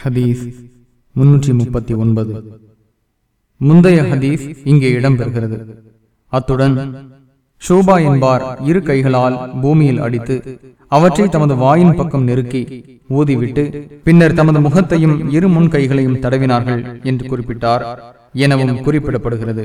ஹதீஸ் முன்னூற்றி முப்பத்தி ஒன்பது. முந்தைய ஹதீஸ் இங்கே இடம்பெறுகிறது. அத்துடன் ஷோபா என்பார் இரு கைகளால் பூமியில் அடித்து அவற்றை தமது வாயின் பக்கம் நெருக்கி ஊதிவிட்டு பின்னர் தமது முகத்தையும் இரு முன் கைகளையும் தடவினார்கள் என்று குறிப்பிட்டார் எனவும் குறிப்பிடப்படுகிறது.